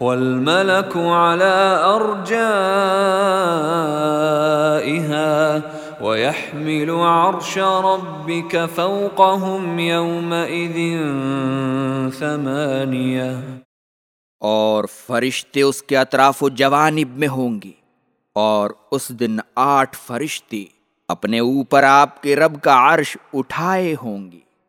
والملك على أرجائها ويحمل عرش ربك فوقهم يومئذ ثمانية. اور فرشتے اس کے اطراف و جوانب میں ہوں گے اور اس دن آٹھ فرشتے اپنے اوپر آپ کے رب کا عرش اٹھائے ہوں گے۔